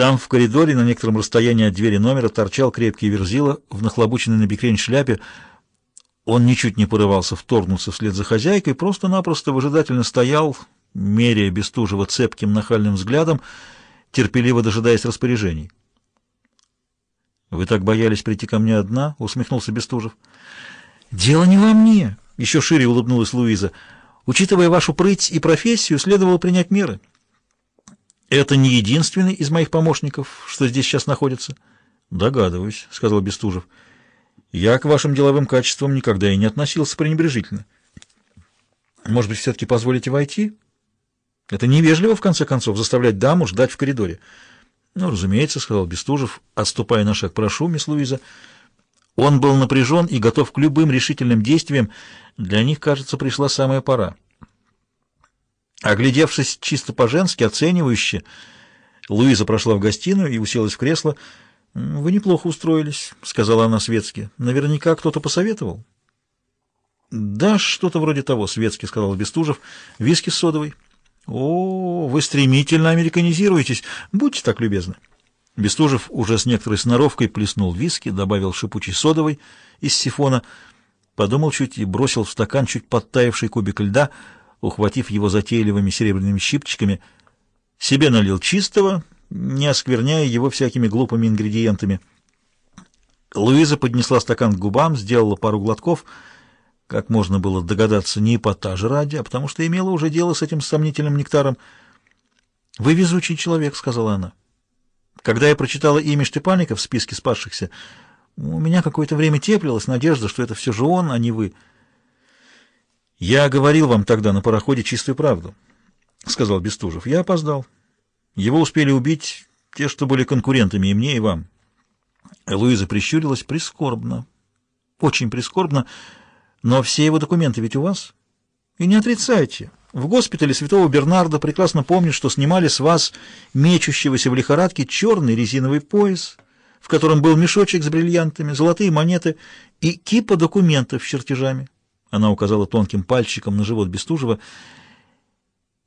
Там, в коридоре, на некотором расстоянии от двери номера, торчал крепкий верзила в нахлобученной на бекрень шляпе. Он ничуть не порывался вторгнуться вслед за хозяйкой, просто-напросто выжидательно стоял, меряя Бестужева цепким нахальным взглядом, терпеливо дожидаясь распоряжений. «Вы так боялись прийти ко мне одна?» — усмехнулся Бестужев. «Дело не во мне!» — еще шире улыбнулась Луиза. «Учитывая вашу прыть и профессию, следовало принять меры». «Это не единственный из моих помощников, что здесь сейчас находится?» «Догадываюсь», — сказал Бестужев. «Я к вашим деловым качествам никогда и не относился пренебрежительно. Может быть, все-таки позволите войти?» «Это невежливо, в конце концов, заставлять даму ждать в коридоре». «Ну, разумеется», — сказал Бестужев, отступая на шаг. «Прошу, мисс Луиза». Он был напряжен и готов к любым решительным действиям. Для них, кажется, пришла самая пора. Оглядевшись чисто по-женски, оценивающе, Луиза прошла в гостиную и уселась в кресло. «Вы неплохо устроились», — сказала она светски. «Наверняка кто-то посоветовал». «Да, что-то вроде того», — светски сказал Бестужев. «Виски с содовой». «О, вы стремительно американизируетесь. Будьте так любезны». Бестужев уже с некоторой сноровкой плеснул виски, добавил шипучей содовой из сифона, подумал чуть и бросил в стакан чуть подтаявший кубик льда — ухватив его затейливыми серебряными щипчиками, себе налил чистого, не оскверняя его всякими глупыми ингредиентами. Луиза поднесла стакан к губам, сделала пару глотков, как можно было догадаться, не эпатажа ради, а потому что имела уже дело с этим сомнительным нектаром. «Вы везучий человек», — сказала она. «Когда я прочитала имя Штепаника в списке спасшихся, у меня какое-то время теплилась надежда, что это все же он, а не вы». «Я говорил вам тогда на пароходе чистую правду», — сказал Бестужев. «Я опоздал. Его успели убить те, что были конкурентами и мне, и вам». Луиза прищурилась прискорбно, очень прискорбно, но все его документы ведь у вас. И не отрицайте. В госпитале святого Бернарда прекрасно помнят, что снимали с вас мечущегося в лихорадке черный резиновый пояс, в котором был мешочек с бриллиантами, золотые монеты и кипа документов с чертежами. Она указала тонким пальчиком на живот Бестужева.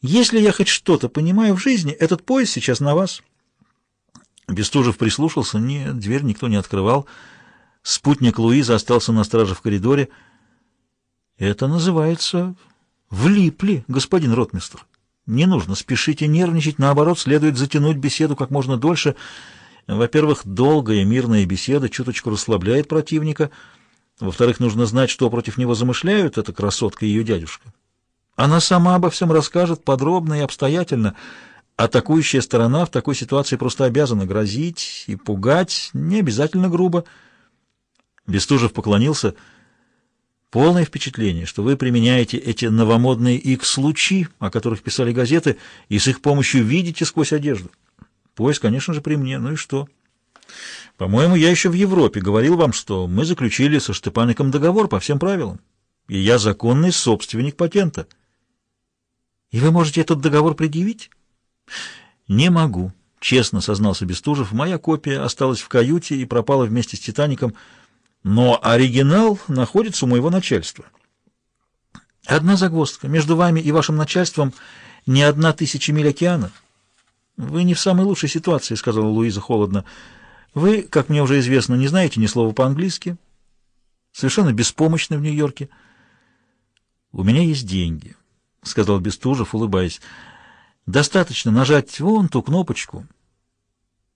«Если я хоть что-то понимаю в жизни, этот пояс сейчас на вас». Бестужев прислушался. Нет, дверь никто не открывал. Спутник Луизы остался на страже в коридоре. «Это называется... влипли, господин ротмистр. Не нужно спешить и нервничать, наоборот, следует затянуть беседу как можно дольше. Во-первых, долгая мирная беседа чуточку расслабляет противника — во-вторых, нужно знать, что против него замышляют эта красотка и ее дядюшка. Она сама обо всем расскажет подробно и обстоятельно. Атакующая сторона в такой ситуации просто обязана грозить и пугать, не обязательно грубо. Бестужев поклонился. Полное впечатление, что вы применяете эти новомодные X-лучи, о которых писали газеты, и с их помощью видите сквозь одежду. Поезд, конечно же, при мне. Ну и что? По-моему, я еще в Европе говорил вам, что мы заключили со Штепаником договор по всем правилам, и я законный собственник патента. И вы можете этот договор предъявить? Не могу, честно сознался Бестужев. Моя копия осталась в каюте и пропала вместе с Титаником, но оригинал находится у моего начальства. Одна загвоздка. Между вами и вашим начальством не одна тысяча миль океана. Вы не в самой лучшей ситуации, сказала Луиза холодно. Вы, как мне уже известно, не знаете ни слова по-английски, совершенно беспомощны в Нью-Йорке. У меня есть деньги, — сказал Бестужев, улыбаясь. Достаточно нажать вон ту кнопочку,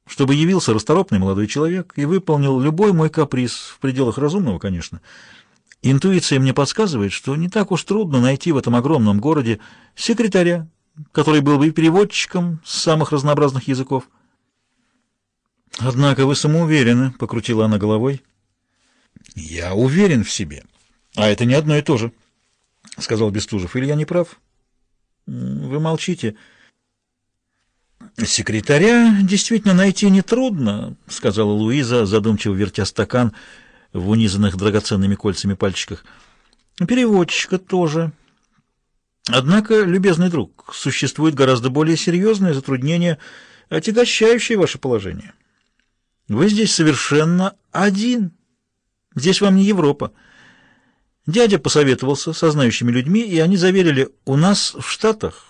чтобы явился расторопный молодой человек и выполнил любой мой каприз, в пределах разумного, конечно. Интуиция мне подсказывает, что не так уж трудно найти в этом огромном городе секретаря, который был бы переводчиком с самых разнообразных языков. «Однако вы самоуверены», — покрутила она головой. «Я уверен в себе. А это не одно и то же», — сказал Бестужев. «Или я не прав?» «Вы молчите». «Секретаря действительно найти нетрудно», — сказала Луиза, задумчиво вертя стакан в унизанных драгоценными кольцами пальчиках. «Переводчика тоже». Однако, любезный друг, существует гораздо более серьезное затруднение, отягощающее ваше положение. Вы здесь совершенно один. Здесь вам не Европа. Дядя посоветовался со знающими людьми, и они заверили, у нас в Штатах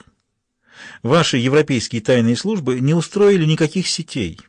Ваши европейские тайные службы не устроили никаких сетей